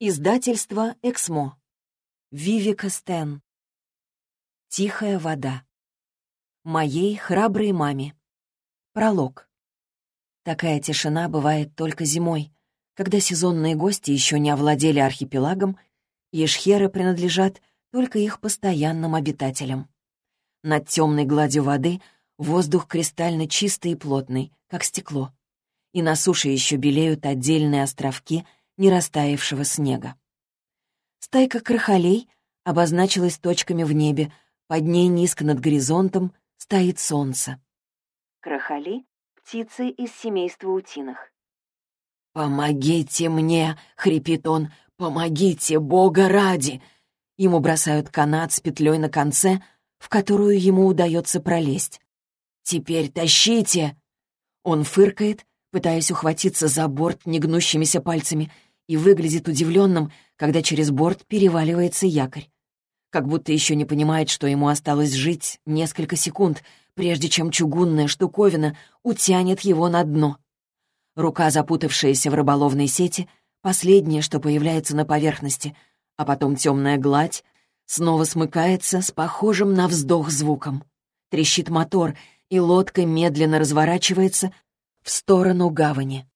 Издательство «Эксмо». Вивика Стэн. Тихая вода. Моей храброй маме. Пролог. Такая тишина бывает только зимой, когда сезонные гости еще не овладели архипелагом, и эшхеры принадлежат только их постоянным обитателям. Над темной гладью воды воздух кристально чистый и плотный, как стекло. И на суше еще белеют отдельные островки — не растаявшего снега. Стайка крахолей обозначилась точками в небе, под ней низко над горизонтом стоит солнце. Крахоли — птицы из семейства утиных. «Помогите мне!» — хрипит он. «Помогите, Бога ради!» Ему бросают канат с петлей на конце, в которую ему удается пролезть. «Теперь тащите!» Он фыркает, пытаясь ухватиться за борт негнущимися пальцами — и выглядит удивленным, когда через борт переваливается якорь. Как будто еще не понимает, что ему осталось жить несколько секунд, прежде чем чугунная штуковина утянет его на дно. Рука, запутавшаяся в рыболовной сети, последнее, что появляется на поверхности, а потом темная гладь снова смыкается с похожим на вздох звуком. Трещит мотор, и лодка медленно разворачивается в сторону гавани.